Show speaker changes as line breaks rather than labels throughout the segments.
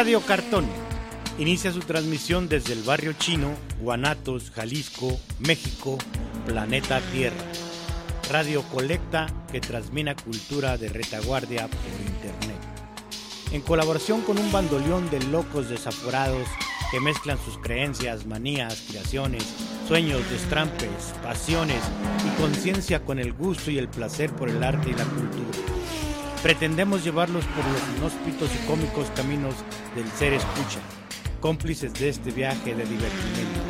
Radio Cartón inicia su transmisión desde el barrio chino, Guanatos, Jalisco, México, planeta Tierra. Radio Colecta que transmina cultura de retaguardia por internet. En colaboración con un bandoleón de locos desaforados que mezclan sus creencias, manías, aspiraciones, sueños, destrampes, pasiones y conciencia con el gusto y el placer por el arte y la cultura. Pretendemos llevarlos por los inhóspitos y cómicos caminos del ser escucha, cómplices de este viaje de divertimento.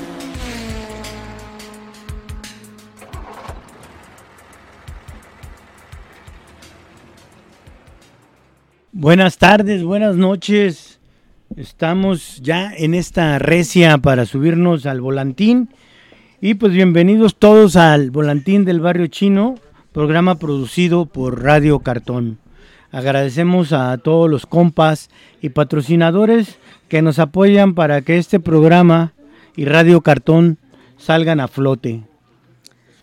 Buenas tardes, buenas noches. Estamos ya en esta recia para subirnos al volantín. Y pues bienvenidos todos al volantín del barrio chino, programa producido por Radio Cartón. Agradecemos a todos los compas y patrocinadores que nos apoyan para que este programa y Radio Cartón salgan a flote.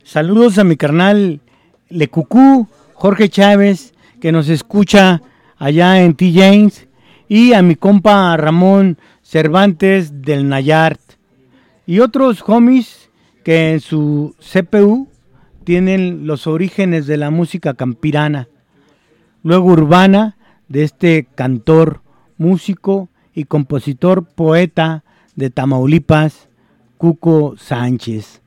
Saludos a mi carnal Lecucú, Jorge Chávez, que nos escucha allá en T. James, y a mi compa Ramón Cervantes del Nayart, y otros homies que en su CPU tienen los orígenes de la música campirana, luego urbana de este cantor, músico y compositor poeta de Tamaulipas, Cuco Sánchez,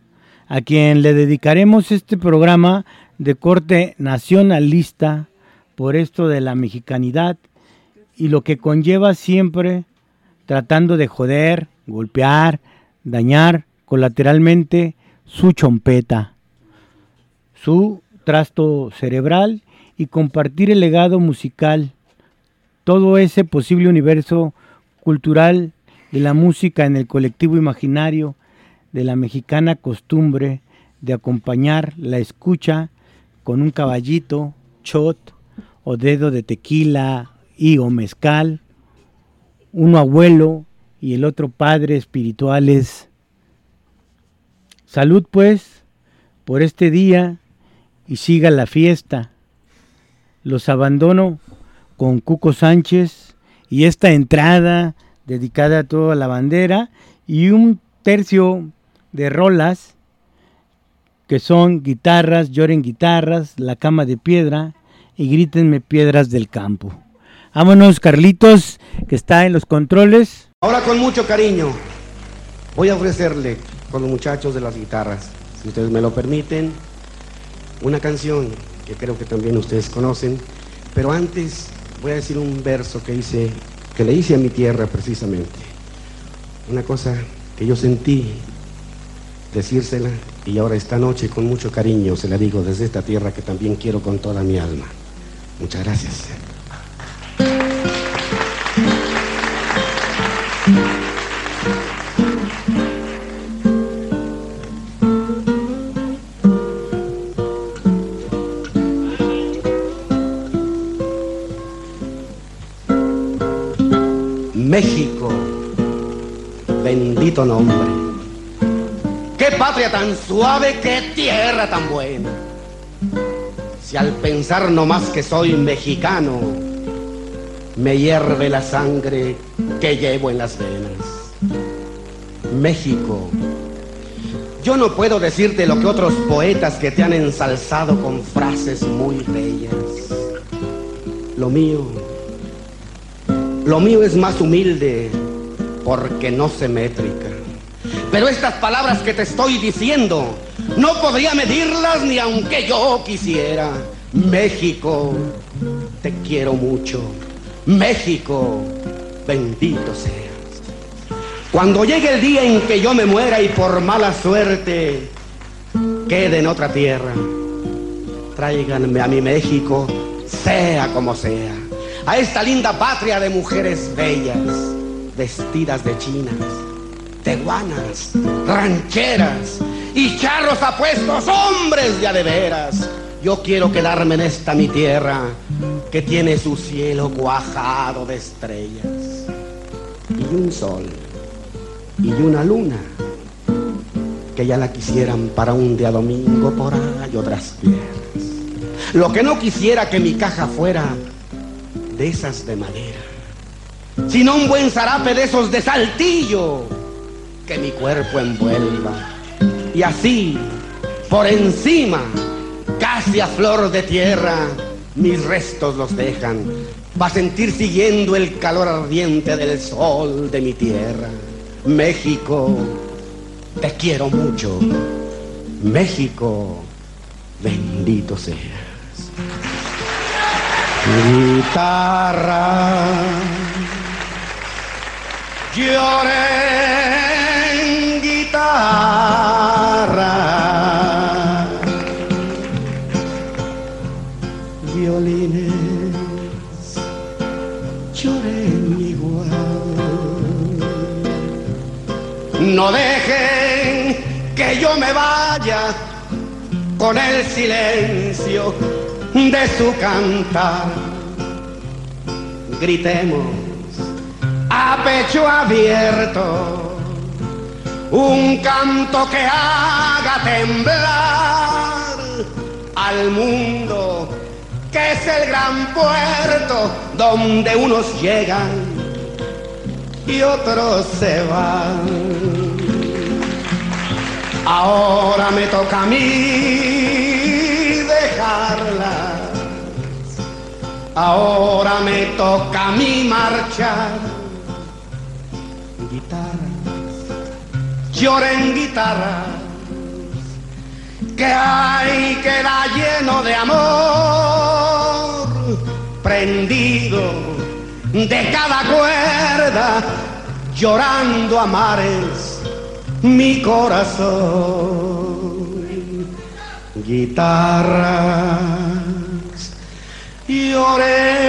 a quien le dedicaremos este programa de corte nacionalista por esto de la mexicanidad y lo que conlleva siempre tratando de joder, golpear, dañar colateralmente su chompeta, su trasto cerebral y compartir el legado musical, todo ese posible universo cultural de la música en el colectivo imaginario de la mexicana costumbre de acompañar la escucha con un caballito, shot, o dedo de tequila y o mezcal, uno abuelo y el otro padre espirituales. Salud pues por este día y siga la fiesta. Los abandono con Cuco Sánchez y esta entrada dedicada a toda la bandera y un tercio de rolas que son guitarras, lloren guitarras, la cama de piedra, y grítenme piedras del campo. Vámonos, Carlitos, que está en los controles.
Ahora con mucho cariño voy a ofrecerle con los muchachos de las guitarras, si ustedes me lo permiten, una canción que creo que también ustedes conocen, pero antes voy a decir un verso que hice, que le hice a mi tierra precisamente. Una cosa que yo sentí decírsela y ahora esta noche con mucho cariño se la digo desde esta tierra que también quiero con toda mi alma. Muchas gracias. Nombre. Qué patria tan suave, qué tierra tan buena si al pensar no más que soy mexicano, me hierve la sangre que llevo en las venas. México, yo no puedo decirte lo que otros poetas que te han ensalzado con frases muy bellas. Lo mío, lo mío es más humilde porque no sé métrica. Pero estas palabras que te estoy diciendo, no podría medirlas ni aunque yo quisiera. México, te quiero mucho. México, bendito seas. Cuando llegue el día en que yo me muera y por mala suerte quede en otra tierra, tráiganme a mi México, sea como sea, a esta linda patria de mujeres bellas, vestidas de chinas, teguanas, rancheras, y charros apuestos, hombres ya de veras. Yo quiero quedarme en esta mi tierra que tiene su cielo cuajado de estrellas y un sol y una luna que ya la quisieran para un día domingo por ahí otras tierras. Lo que no quisiera que mi caja fuera de esas de madera, sino un buen zarape de esos de saltillo que mi cuerpo envuelva. Y así, por encima, casi a flor de tierra, mis restos los dejan, para sentir siguiendo el calor ardiente del sol de mi tierra. México, te quiero mucho. México, bendito seas. Guitarra, lloré guitarra. Violines, lloren igual. No dejen que yo me vaya con el silencio de su cantar. Gritemos a pecho abierto un canto que haga temblar al mundo, que es el gran puerto donde unos llegan y otros se van. Ahora me toca a mí dejarlas. Ahora me toca a mí marchar. Lloren guitarras, que hay que da lleno de amor, prendido de cada cuerda, llorando a mares mi corazón. Guitarras, lloren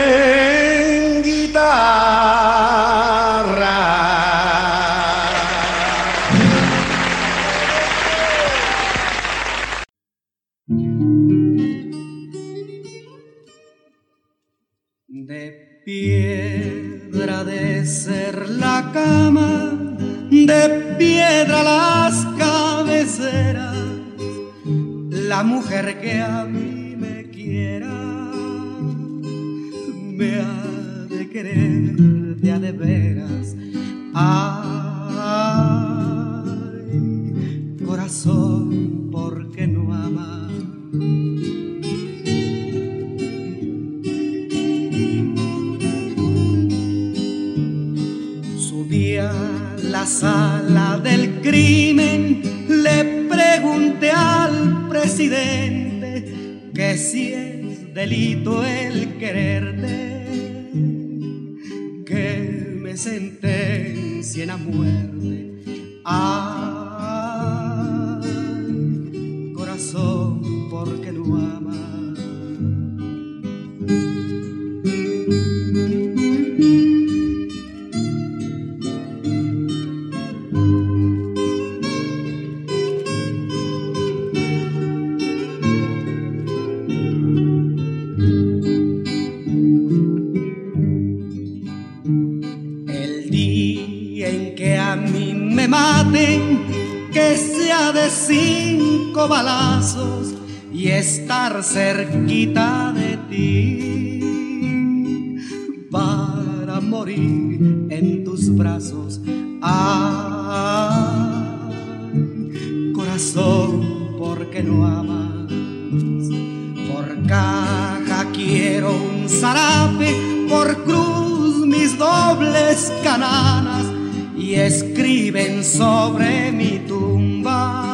morir en tus brazos. Ay, corazón, ¿por qué no amas? Por caja quiero un zarape, por cruz mis dobles cananas y escriben sobre mi tumba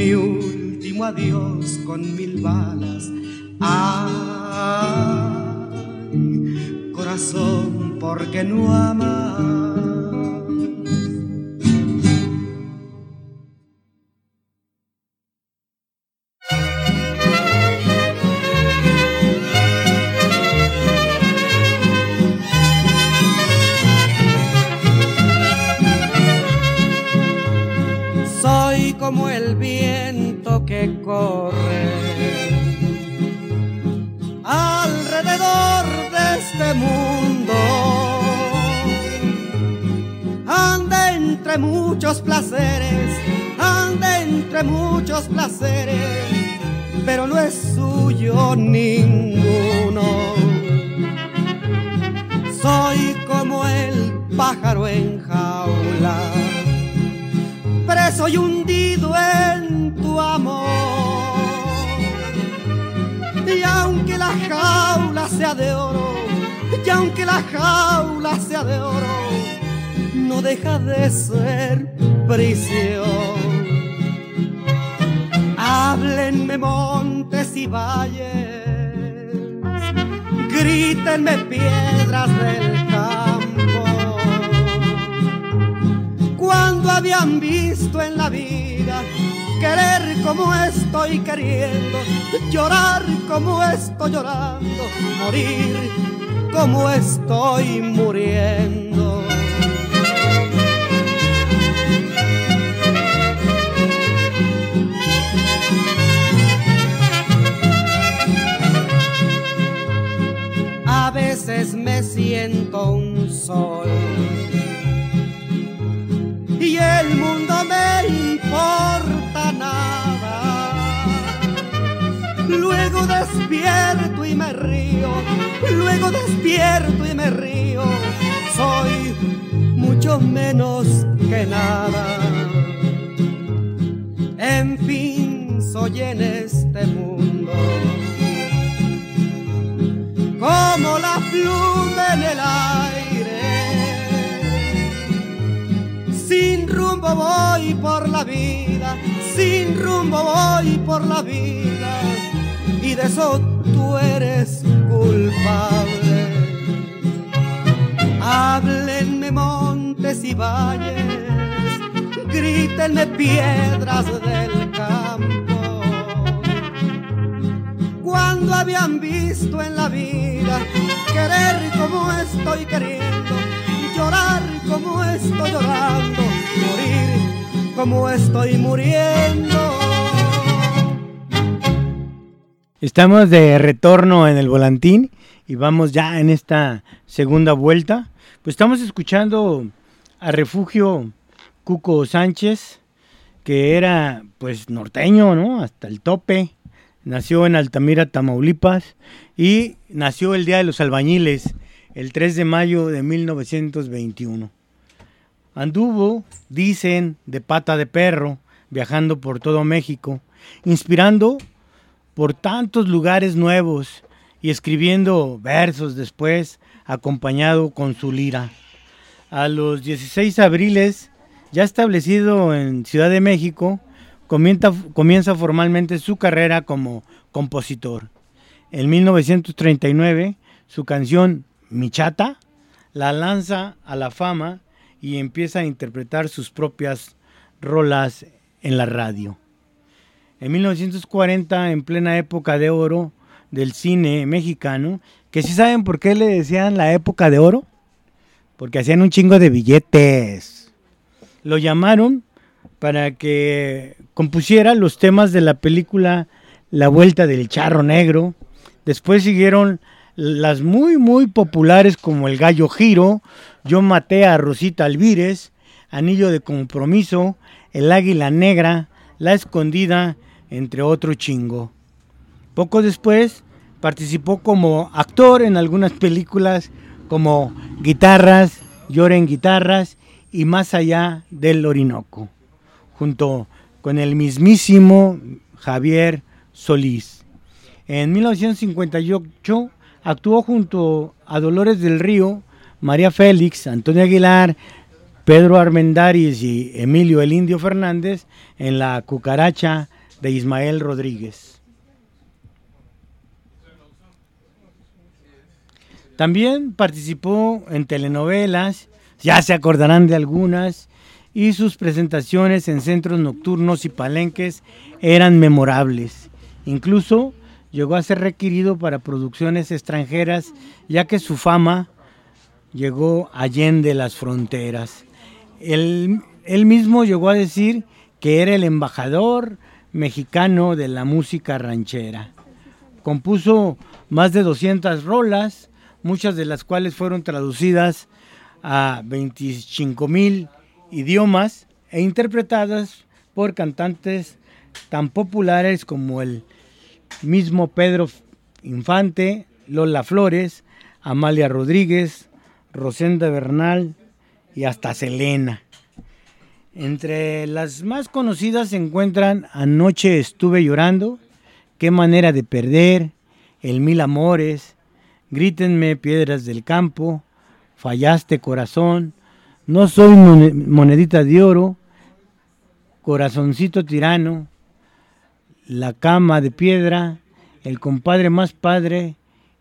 mi último adiós con mil balas. Ay, corazón, ¿por qué no amas? Jaula sea de oro, no deja de ser prisión. Háblenme montes y valles, grítenme piedras del campo. Cuando habían visto en la vida querer como estoy queriendo, llorar como estoy llorando, morir como estoy muriendo. A veces me siento un sol y el mundo me importa Luego despierto y me río, luego despierto y me río. Soy mucho menos que nada. En fin, soy en este mundo como la pluma en el aire. Sin rumbo voy por la vida, sin rumbo voy por la vida, y de eso tú eres culpable. Háblenme montes y valles, grítenme piedras del campo cuando habían visto en la vida querer como estoy queriendo, llorar como estoy llorando, morir como estoy muriendo.
Estamos de retorno en el volantín y vamos ya en esta segunda vuelta. Pues estamos escuchando a Refugio Cuco Sánchez, que era pues norteño, ¿no? Hasta el tope. Nació en Altamira, Tamaulipas y nació el Día de los Albañiles, el 3 de mayo de 1921. Anduvo, dicen, de pata de perro, viajando por todo México, inspirando por tantos lugares nuevos y escribiendo versos después, acompañado con su lira. A los 16 abriles, ya establecido en Ciudad de México, comienza, comienza formalmente su carrera como compositor. En 1939, su canción Mi Chata la lanza a la fama y empieza a interpretar sus propias rolas en la radio. En 1940, en plena época de oro del cine mexicano, que si saben por qué le decían la época de oro, porque hacían un chingo de billetes. Lo llamaron para que compusiera los temas de la película La Vuelta del Charro Negro. Después siguieron las muy, muy populares como El Gallo Giro, Yo maté a Rosita Alvírez, Anillo de Compromiso, El Águila Negra, La Escondida, entre otro chingo. Poco después participó como actor en algunas películas como Guitarras, Lloren Guitarras y Más allá del Orinoco, junto con el mismísimo Javier Solís. En 1958 actuó junto a Dolores del Río, María Félix, Antonio Aguilar, Pedro Armendáriz y Emilio el Indio Fernández en La Cucaracha de Ismael Rodríguez. También participó en telenovelas, ya se acordarán de algunas, y sus presentaciones en centros nocturnos y palenques eran memorables. Incluso llegó a ser requerido para producciones extranjeras, ya que su fama llegó allende las fronteras. Él, él mismo llegó a decir que era el embajador mexicano de la música ranchera. Compuso más de 200 rolas, muchas de las cuales fueron traducidas a 25 mil idiomas e interpretadas por cantantes tan populares como el mismo Pedro Infante, Lola Flores, Amalia Rodríguez, Rosenda Bernal y hasta Selena. Entre las más conocidas se encuentran Anoche estuve llorando, Qué manera de perder, El mil amores, Grítenme piedras del campo, Fallaste corazón, No soy monedita de oro, Corazoncito tirano, La cama de piedra, El compadre más padre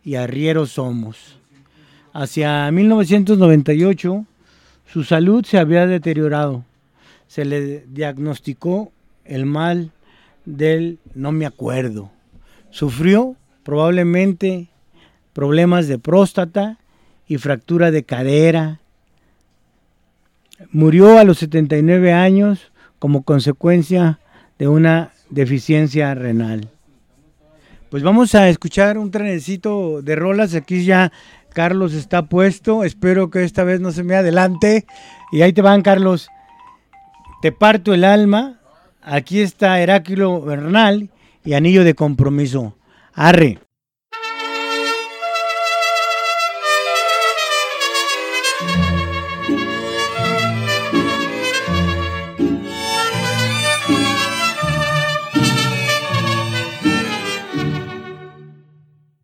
y Arriero somos. Hacia 1998 su salud se había deteriorado se le diagnosticó el mal del no me acuerdo. Sufrió probablemente problemas de próstata y fractura de cadera. Murió a los 79 años como consecuencia de una deficiencia renal. Pues vamos a escuchar un trenecito de rolas. Aquí ya Carlos está puesto. Espero que esta vez no se me adelante. Y ahí te van, Carlos. Te parto el alma. Aquí está Heráclito Bernal y Anillo de Compromiso. Arre.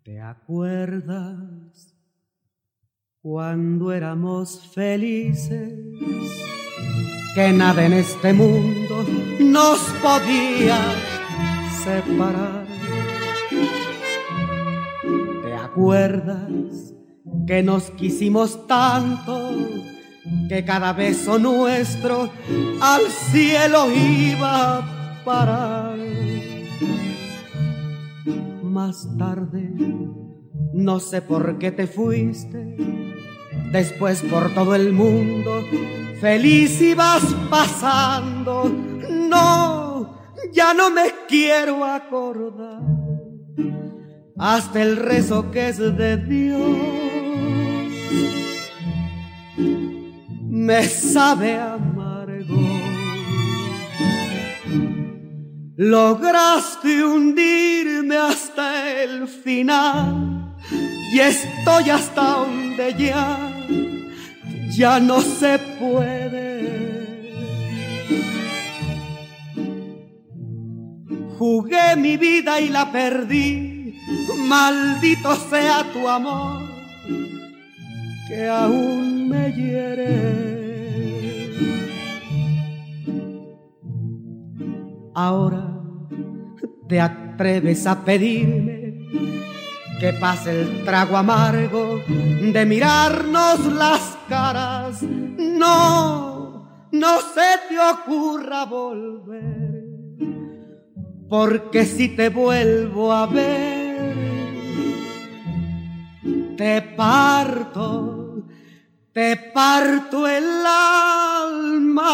¿Te acuerdas cuando éramos felices? Que nada en este mundo nos podía separar. ¿Te acuerdas que nos quisimos tanto que cada beso nuestro al cielo iba a parar? Más tarde, no sé por qué te fuiste, después por todo el mundo feliz ibas pasando. No, ya no me quiero acordar. Hasta el rezo que es de Dios me sabe amargo. Lograste hundirme hasta el final y estoy hasta donde ya ya no se puede. Jugué mi vida y la perdí, maldito sea tu amor, que aún me hiere. Ahora te atreves a pedirme que pase el trago amargo de mirarnos las caras. No, no se te ocurra volver, porque si te vuelvo a ver, te parto, te parto el alma.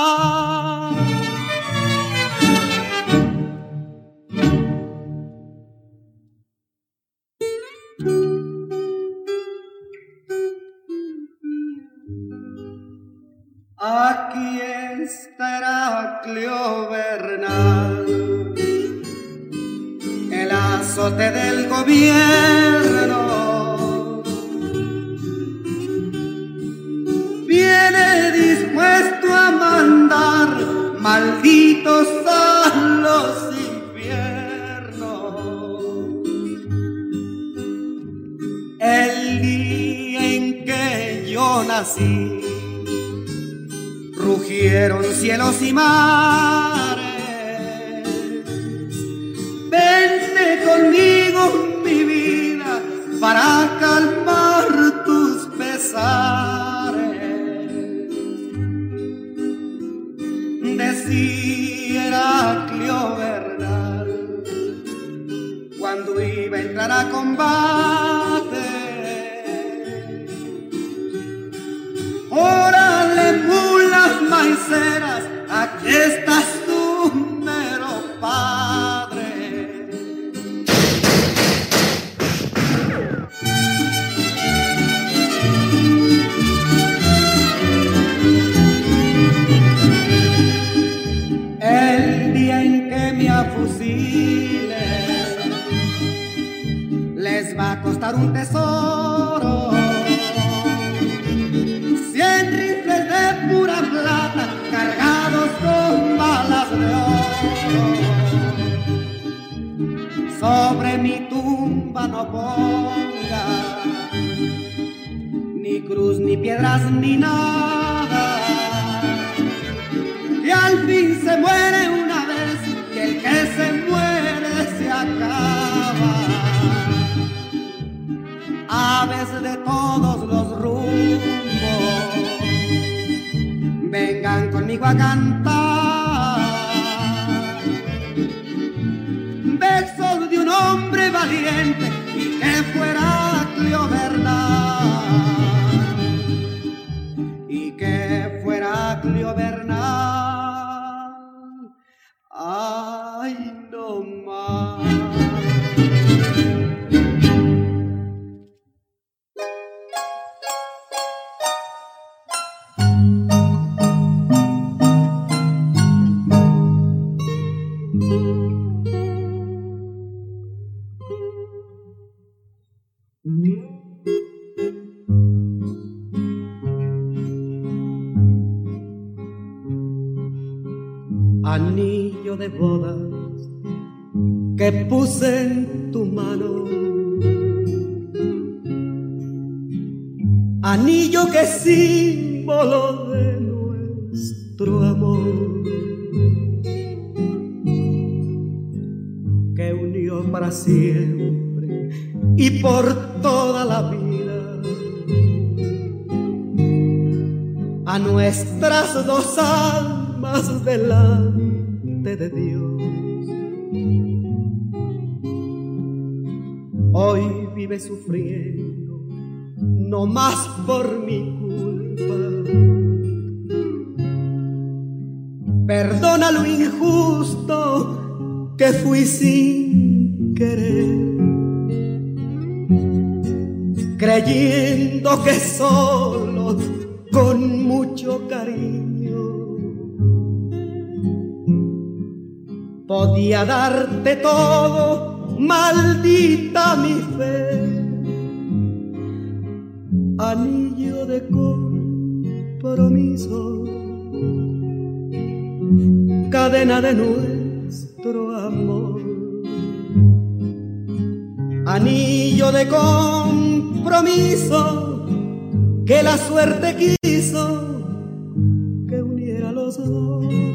Aquí está Heraclio Bernal, el azote del gobierno. Viene dispuesto a mandar malditos a los infiernos. El día en que yo nací rugieron cielos y mares. Vente conmigo, mi vida, para calmar tus pesares. Decía Heraclio cuando iba a entrar a combate. Aquí de bodas que puse en tu mano. Anillo que símbolo de nuestro amor. Que unió para siempre y por toda la vida a nuestras dos almas de Dios. Hoy vive sufriendo, no más por mi culpa. Perdona lo injusto que fui sin querer creyendo que solo con mucho cariño podía darte todo, maldita mi fe, anillo de compromiso, cadena de nuestro amor, anillo de compromiso que la suerte quiso que uniera los dos.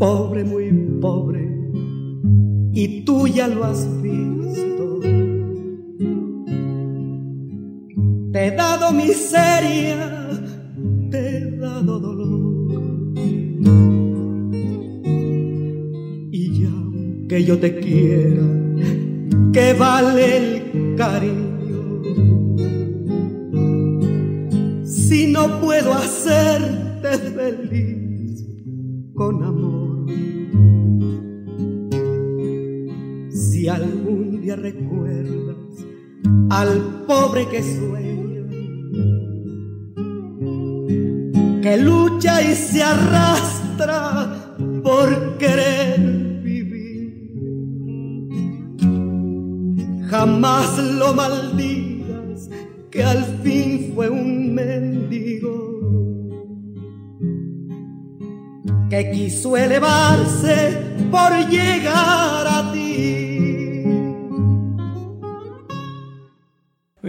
Pobre, muy pobre, y tú ya lo has visto. Te he dado miseria, te he dado dolor. Y ya que yo te quiera, que vale el cariño. Si no puedo hacerte feliz recuerdas al pobre que sueña, que lucha y se arrastra por querer vivir. Jamás lo maldigas, que al fin fue un mendigo que quiso elevarse por llegar a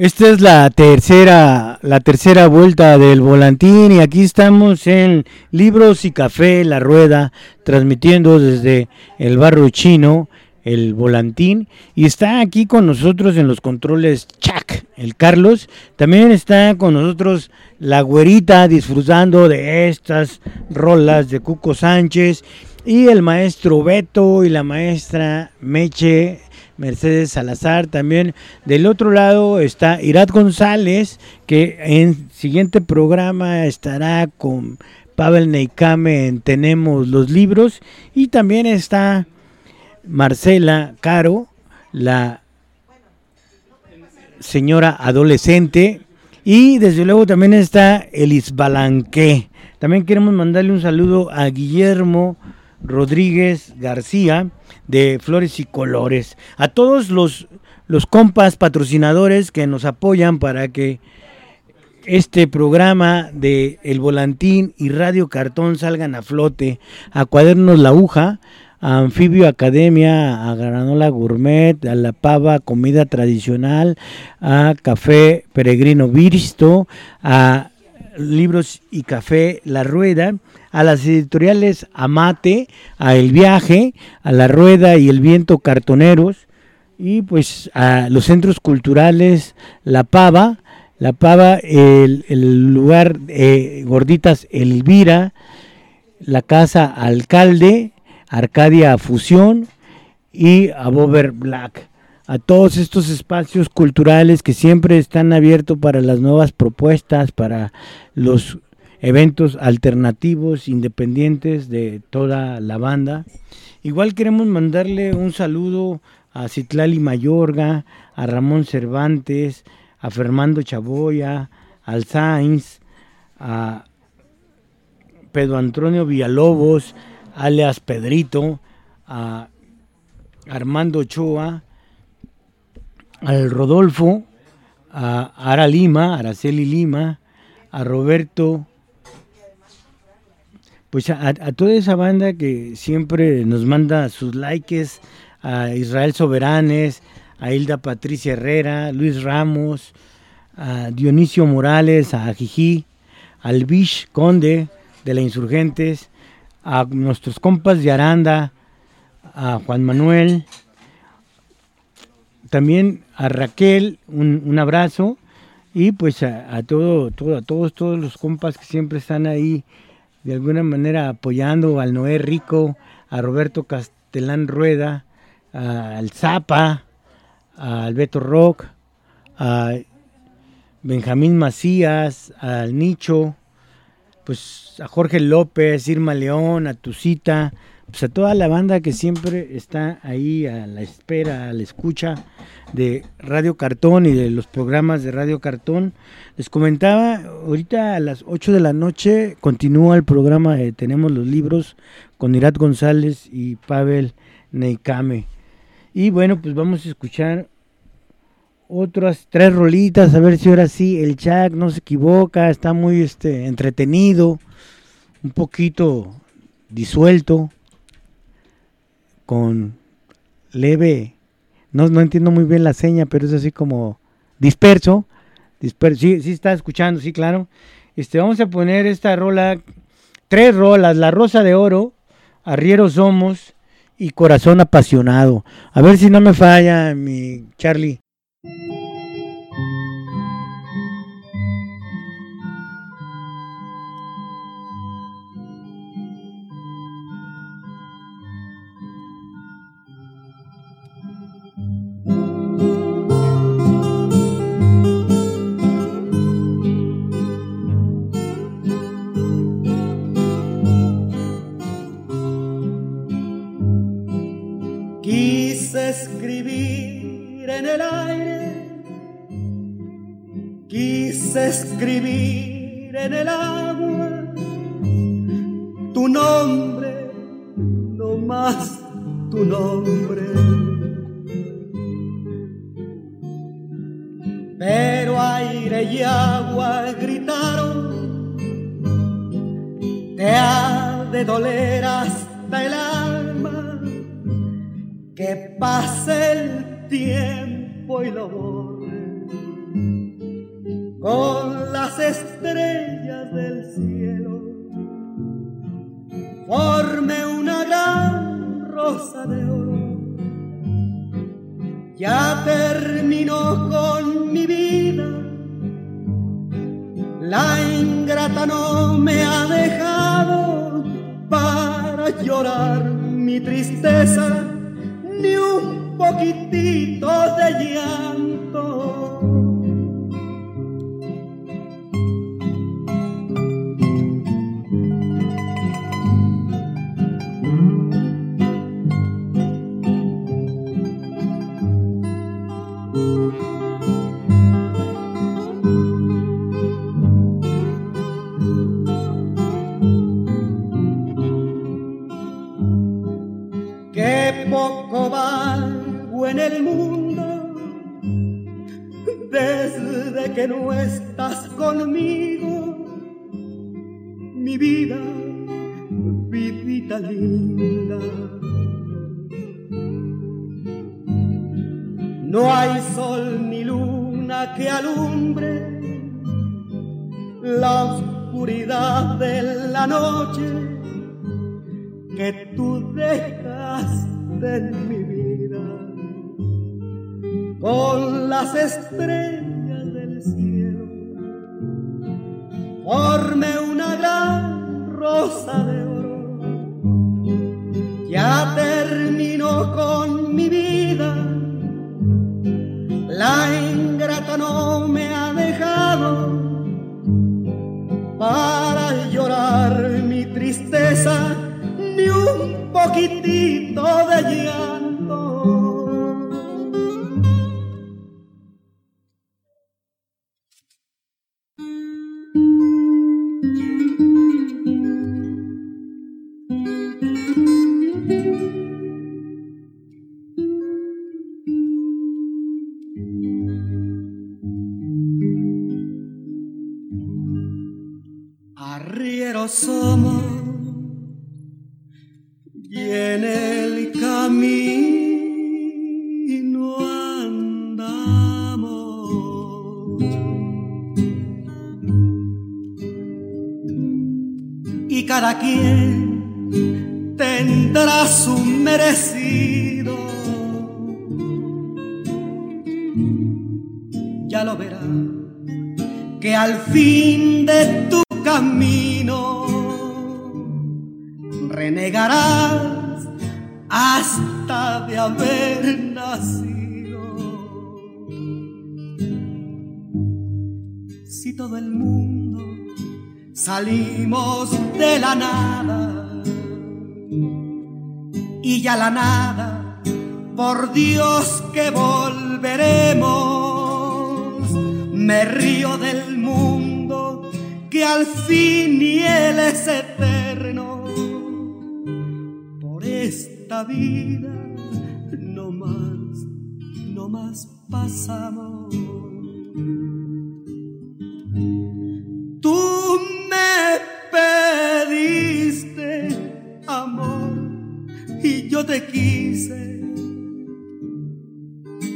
Esta es la tercera, la tercera vuelta del volantín y aquí estamos en Libros y Café La Rueda, transmitiendo desde el barrio chino el volantín. Y está aquí con nosotros en los controles Chuck, el Carlos, también está con nosotros la güerita disfrutando de estas rolas de Cuco Sánchez y el maestro Beto y la maestra Meche Mercedes Salazar. También del otro lado está Irat González, que en siguiente programa estará con Pavel Neikame en Tenemos los Libros. Y también está Marcela Caro, la señora adolescente. Y desde luego también está Elis Balanqué. También queremos mandarle un saludo a Guillermo Rodríguez García de Flores y Colores. A todos los, los compas patrocinadores que nos apoyan para que este programa de El Volantín y Radio Cartón salgan a flote. A Cuadernos La Aguja, a Anfibio Academia, a Granola Gourmet, a La Pava Comida Tradicional, a Café Peregrino Visto, a Libros y Café La Rueda, a las editoriales Amate, a El Viaje, a La Rueda y El Viento Cartoneros, y pues a los centros culturales La Pava, La Pava, el, lugar Gorditas Elvira, la Casa Alcalde, Arcadia Fusión y a Bober Black. A todos estos espacios culturales que siempre están abiertos para las nuevas propuestas, para los eventos alternativos, independientes de toda la banda. Igual queremos mandarle un saludo a Citlali Mayorga, a Ramón Cervantes, a Fernando Chaboya, al Sainz, a Pedro Antonio Villalobos, alias Pedrito, a Armando Ochoa, al Rodolfo, a Ara Lima, Araceli Lima, a Roberto, pues a, toda esa banda que siempre nos manda sus likes, a Israel Soberanes, a Hilda Patricia Herrera, Luis Ramos, a Dionisio Morales, a Jiji, al Bish Conde de la Insurgentes, a nuestros compas de Aranda, a Juan Manuel, también a Raquel, un, abrazo, y pues a, todo, a todos, todos los compas que siempre están ahí de alguna manera apoyando al Noé Rico, a Roberto Castelán Rueda, al Zapa, al Beto Rock, a Benjamín Macías, al Nicho, pues a Jorge López, Irma León, a Tucita, pues a toda la banda que siempre está ahí a la espera, a la escucha de Radio Cartón y de los programas de Radio Cartón. Les comentaba, ahorita a las 8 de la noche continúa el programa de Tenemos los Libros con Irat González y Pavel Neikame. Y bueno, pues vamos a escuchar otras tres rolitas, a ver si ahora sí el chat no se equivoca, está muy este, entretenido, un poquito disuelto, con leve, no, no entiendo muy bien la seña, pero es así como disperso, disperso, sí, sí está escuchando, sí, claro. Este, vamos a poner esta rola, tres rolas, La Rosa de Oro, Arriero Somos y Corazón Apasionado. A ver si no me falla mi Charlie.
Escribir en el agua tu nombre, no más tu nombre. Pero aire y agua gritaron, te ha de doler hasta el alma, que pase el tiempo y lo borre con las estrellas del cielo, forme una gran rosa de oro. Ya terminó con mi vida, la ingrata no me ha dejado para llorar mi tristeza, ni un poquitito de llanto no estás conmigo, mi vida, vidita linda. No hay sol ni luna que alumbre la oscuridad de la noche que tú dejaste en mi vida con las estrellas forme una gran rosa de oro ya terminó con mi vida la ingrata no me ha dejado para llorar mi tristeza ni un poquitito de llanto. Y ya la nada, por Dios que volveremos, me río del mundo que al fin y él es eterno. Por esta vida no más, no más pasamos. Te quise.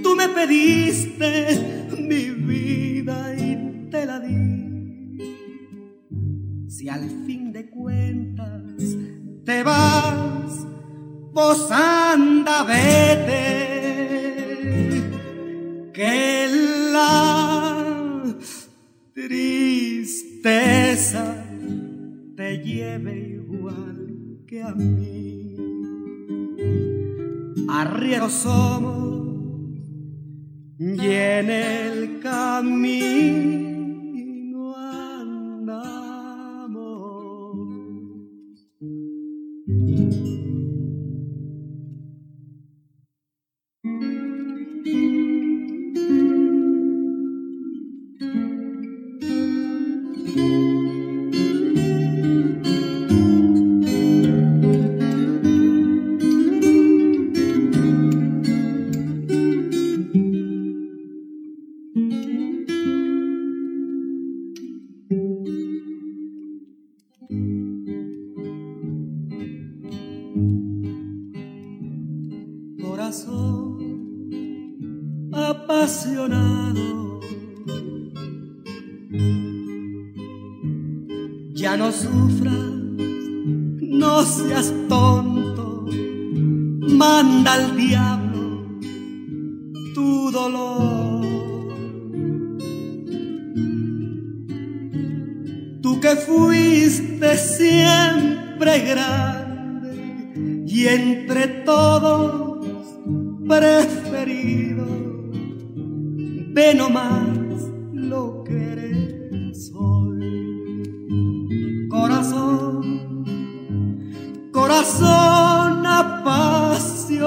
Tú me pediste mi vida y te la di si al fin de cuentas te vas, vos anda, vete, que la tristeza te lleve igual que a mí. Arrieros somos y en el camino corazón apasionado. Ya no sufras, no seas tonto, manda al diablo tu dolor. Tú que fuiste siempre grande y entre todos preferido. Ve nomás lo que eres hoy. Corazón, corazón apasionado.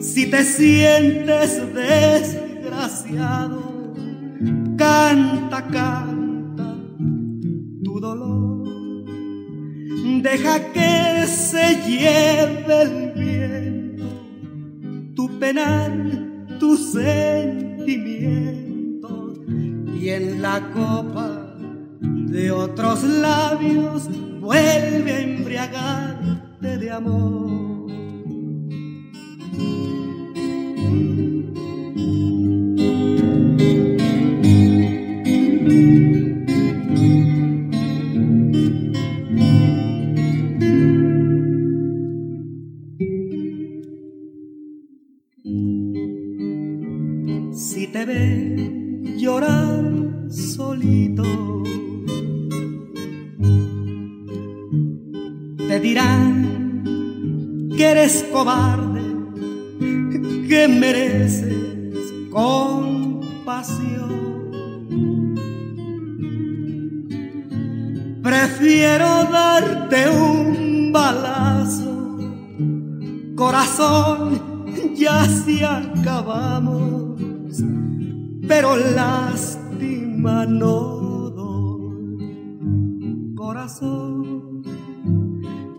Si te sientes desgraciado, canta, canta tu dolor. Deja que se lleve penar tus sentimientos y en la copa de otros labios vuelve a embriagarte de amor. Mereces compasión. Prefiero darte un balazo, corazón, ya si acabamos, pero lástima no. Corazón,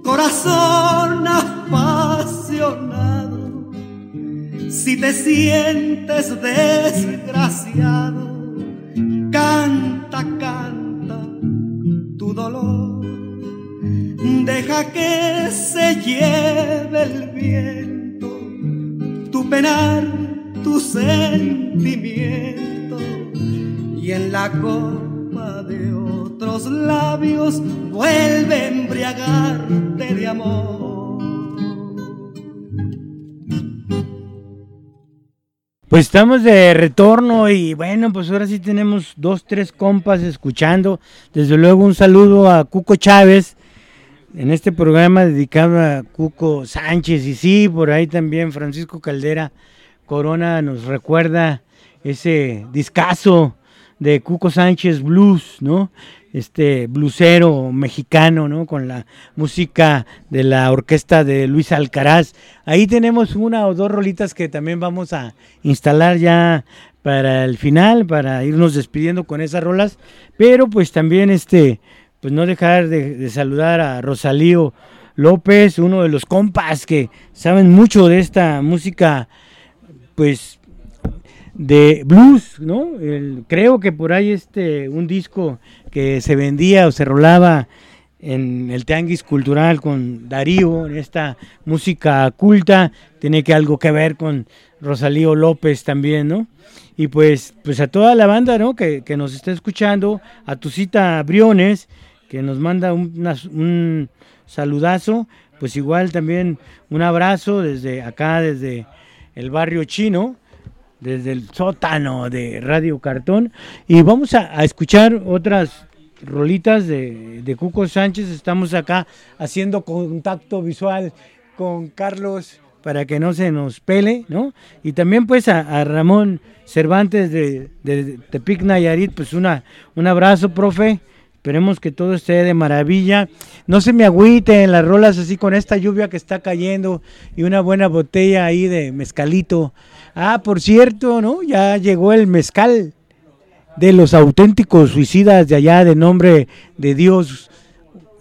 corazón apasionado, si te sientes desgraciado, canta, canta dolor. Deja que se lleve el viento, tu penar, tu sentimiento. Y en la copa de otros labios vuelve a embriagarte de amor.
Pues estamos de retorno y bueno, pues ahora sí tenemos dos, tres compas escuchando. Desde luego un saludo a Cuco Chávez en este programa dedicado a Cuco Sánchez y sí, por ahí también Francisco Caldera Corona nos recuerda ese discazo de Cuco Sánchez Blues, ¿no? Este blusero mexicano, ¿no? Con la música de la orquesta de Luis Alcaraz. Ahí tenemos una o dos rolitas que también vamos a instalar ya para el final, para irnos despidiendo con esas rolas. Pero pues también este, pues no dejar de, de saludar a Rosalío López, uno de los compas que saben mucho de esta música, pues de blues, ¿no? creo que por ahí este un disco que se vendía o se rolaba en el Tianguis Cultural con Darío, en esta música culta, tiene que algo que ver con Rosalío López también, ¿no? Y pues, pues a toda la banda, ¿no? Que, nos está escuchando, a tu cita Briones, que nos manda un saludazo, pues igual también un abrazo desde acá, desde el barrio chino, desde el sótano de Radio Cartón. Y vamos a, escuchar otras rolitas de, Cuco Sánchez. Estamos acá haciendo contacto visual con Carlos para que no se nos pele, ¿no? Y también pues a, Ramón Cervantes de, de Tepic Nayarit, pues una, un abrazo, profe. Esperemos que todo esté de maravilla. No se me agüite en las rolas así con esta lluvia que está cayendo y una buena botella ahí de mezcalito. Ah, por cierto, ¿no? Ya llegó el mezcal de los auténticos suicidas de allá de nombre de Dios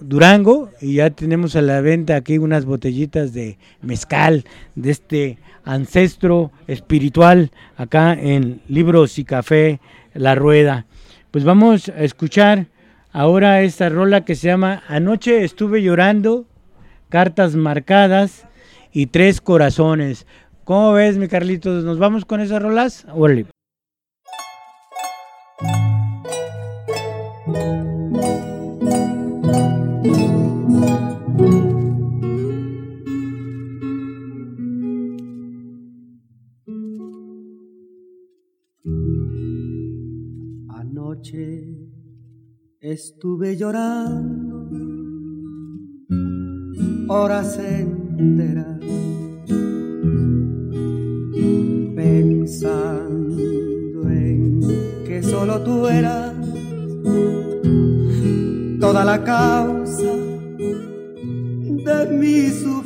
Durango y ya tenemos a la venta aquí unas botellitas de mezcal de este ancestro espiritual acá en Libros y Café La Rueda. Pues vamos a escuchar ahora esta rola que se llama Anoche estuve llorando, cartas marcadas y tres corazones. ¿Cómo ves, mi Carlitos? ¿Nos vamos con esas rolas?
Anoche Estuve llorando horas enteras, tú eras toda la causa de mi sufrir.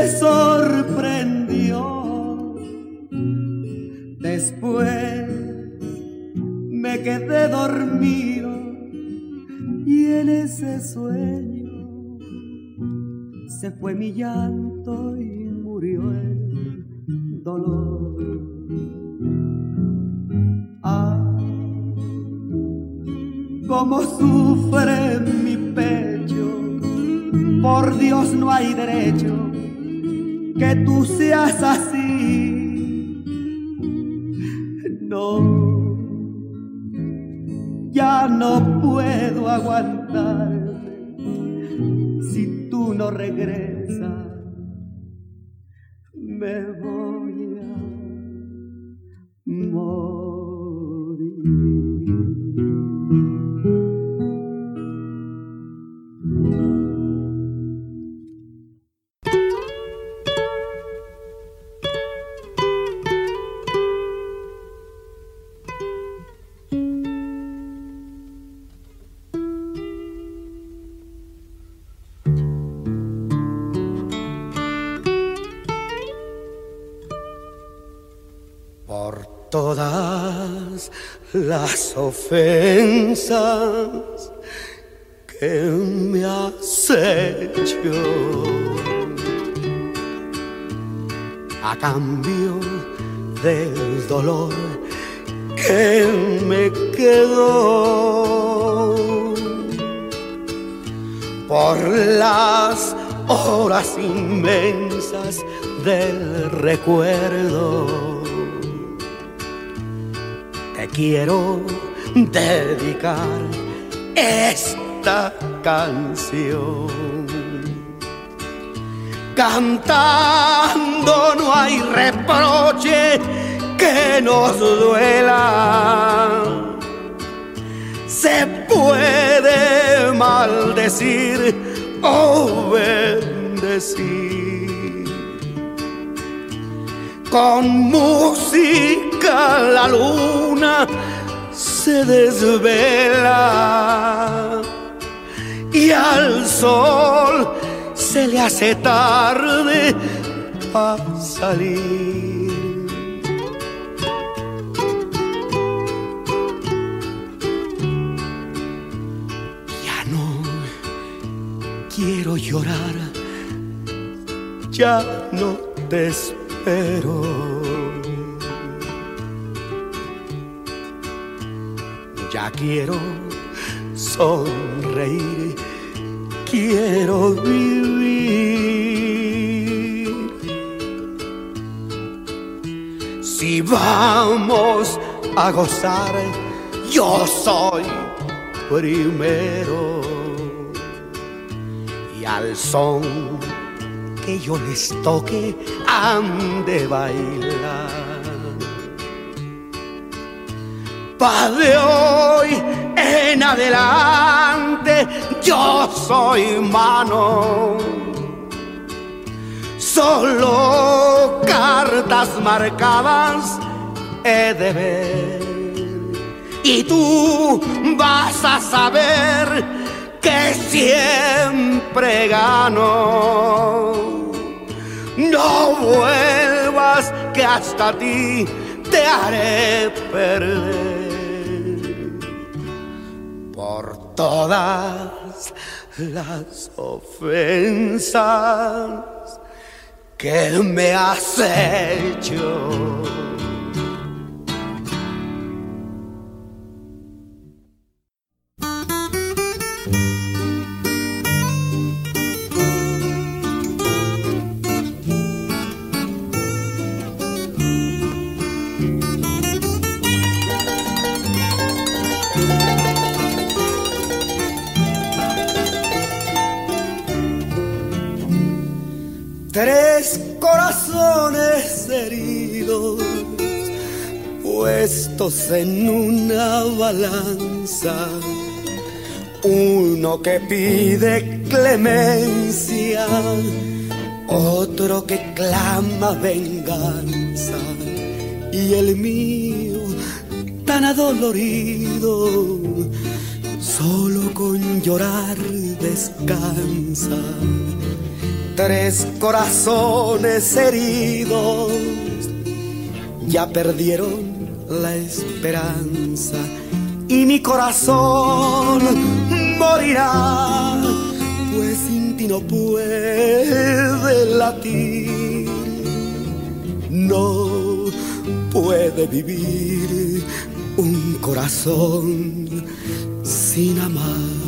Me sorprendió. Después me quedé dormido y en ese sueño se fue mi llanto y murió el dolor. Ah, cómo sufre mi pecho, por Dios no hay derecho que tú seas así. No, ya no puedo aguantarte si tú no regresas. Ofensas que me has hecho. A cambio del dolor que me quedó por las horas inmensas del recuerdo te quiero dedicar esta canción. Cantando no hay reproche que nos duela. Se puede maldecir o bendecir con música la luna se desvela y al sol se le hace tarde para salir. Ya no quiero llorar, ya no te espero. Ya quiero sonreír, quiero vivir. Si vamos a gozar, yo soy primero. Y al son que yo les toque han de bailar. Pa' de hoy en adelante yo soy mano. Solo cartas marcadas he de ver. Y tú vas a saber que siempre gano. No vuelvas que hasta ti te haré perder. Todas las ofensas que me has hecho. En una balanza. Uno que pide clemencia, otro que clama venganza. Y el mío, tan adolorido, solo con llorar descansa. Tres corazones heridos ya perdieron la esperanza y mi corazón morirá, pues sin ti no puede latir, no puede vivir un corazón sin amar.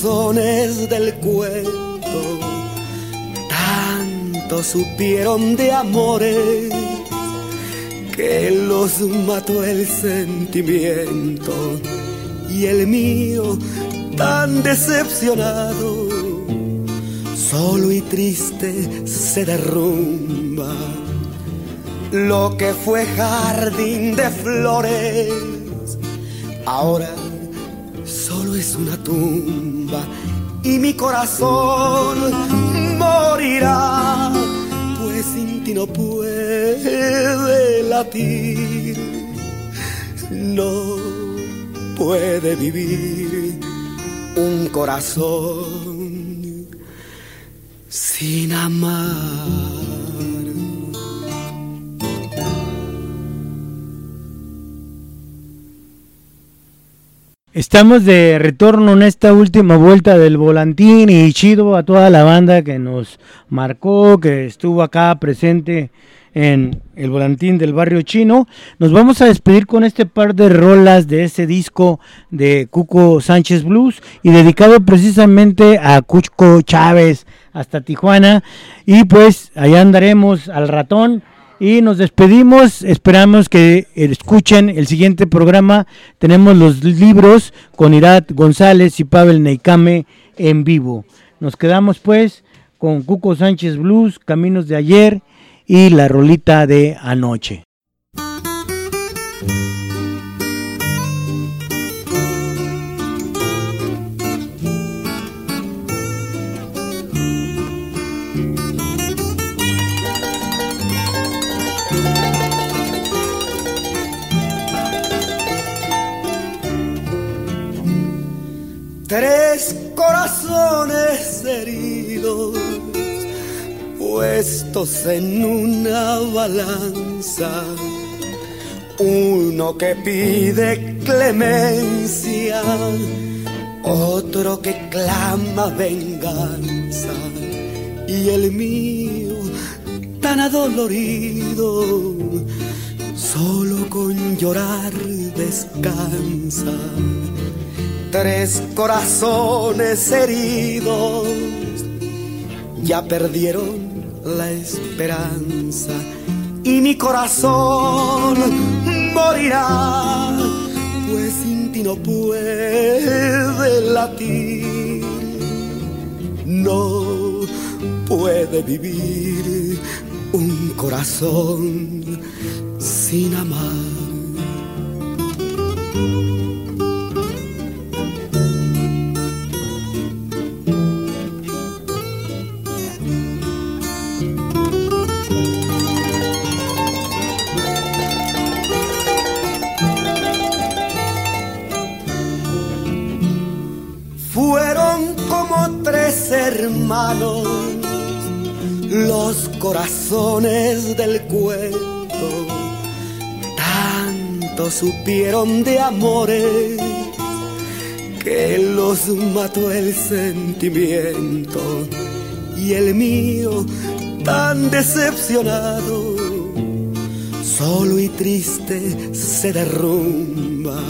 Corazones del cuento, tanto supieron de amores que los mató el sentimiento y el mío tan decepcionado, solo y triste se derrumba. Lo que fue jardín de flores Ahora es una tumba y mi corazón morirá, pues sin ti no puede latir, no puede vivir un corazón sin amar.
Estamos de retorno en esta última vuelta del volantín y chido a toda la banda que nos marcó, que estuvo acá presente en el volantín del barrio chino. Nos vamos a despedir con este par de rolas de ese disco de Cuco Sánchez Blues y dedicado precisamente a Cuco Chávez hasta Tijuana. Y pues allá andaremos al ratón y nos despedimos, esperamos que escuchen el siguiente programa. Tenemos los libros con Irat González y Pavel Neikame en vivo. Nos quedamos pues con Cuco Sánchez Blues, Caminos de ayer y la rolita de anoche.
Tres corazones heridos puestos en una balanza. Uno que pide clemencia, otro que clama venganza. Y el mío, tan adolorido, solo con llorar descansa Tres corazones heridos ya perdieron la esperanza y mi corazón morirá, pues sin ti no puede latir, no puede vivir un corazón sin amar. Los corazones del cuento, tanto supieron de amores que los mató el sentimiento y el mío tan decepcionado, solo y triste se derrumba.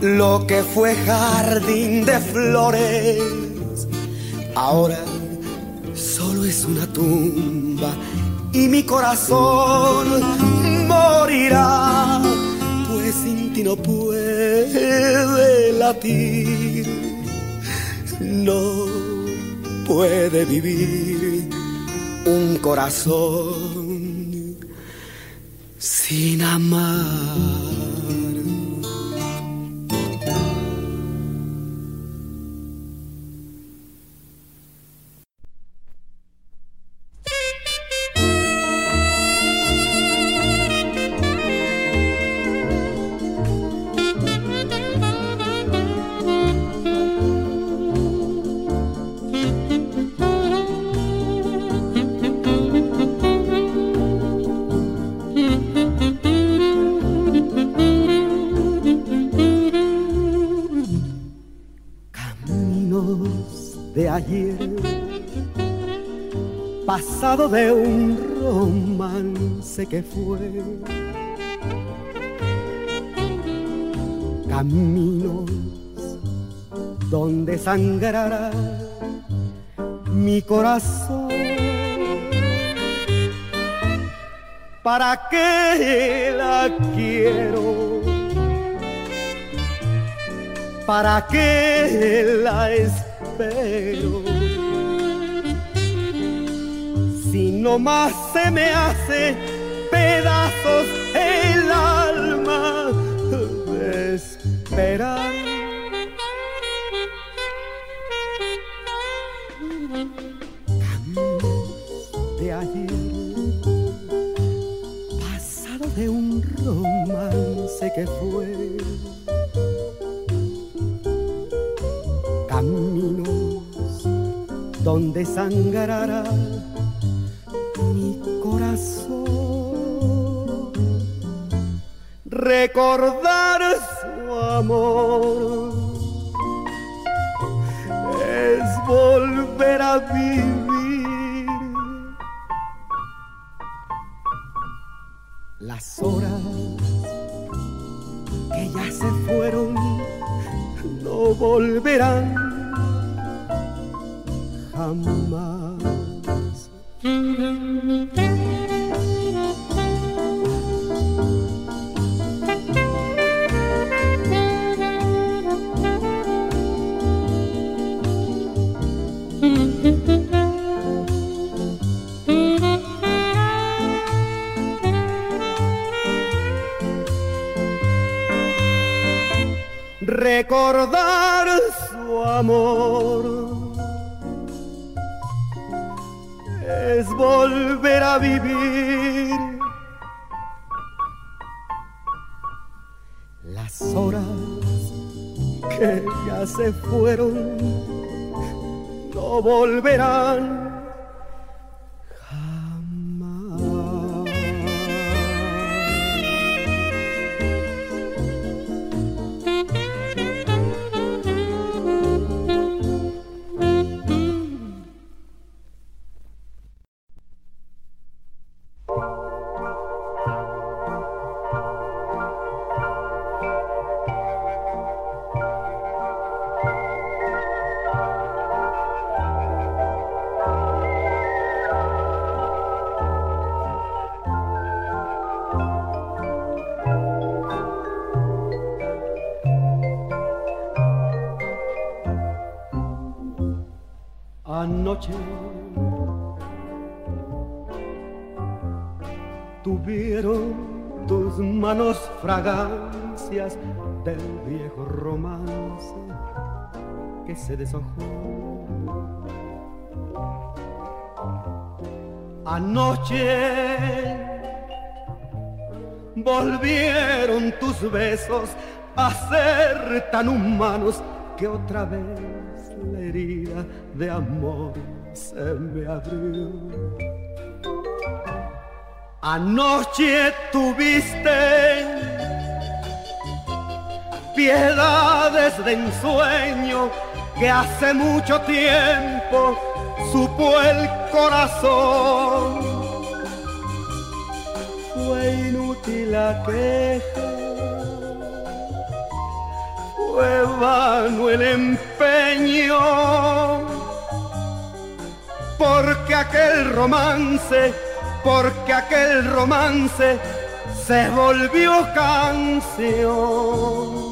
lo que fue jardín de flores, ahora solo es una tumba y mi corazón morirá, pues sin ti no puede latir, no puede vivir un corazón sin amar. De un romance que fue. Caminos donde sangrará mi corazón. ¿Para qué la quiero? ¿Para qué la espero? No más se me hace pedazos el alma de esperar. de ayer, pasado de un romance que fue. Caminos donde sangrará recordar su amor es volver a vivir. Las horas que ya se fueron no volverán se deshojó. Anoche volvieron tus besos a ser tan humanos que otra vez la herida de amor se me abrió. Anoche tuviste piedades de ensueño que hace mucho tiempo supo el corazón. Fue inútil la queja, fue vano el empeño, porque aquel romance, porque aquel romance se volvió canción.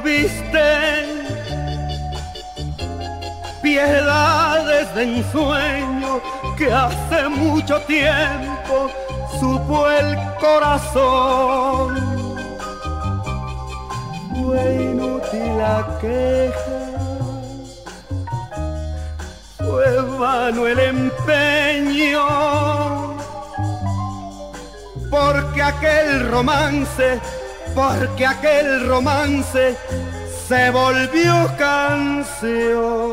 Tuviste piedades de ensueño que hace mucho tiempo supo el corazón. Fue inútil la queja, fue vano el empeño, porque aquel romance porque aquel romance se volvió canción.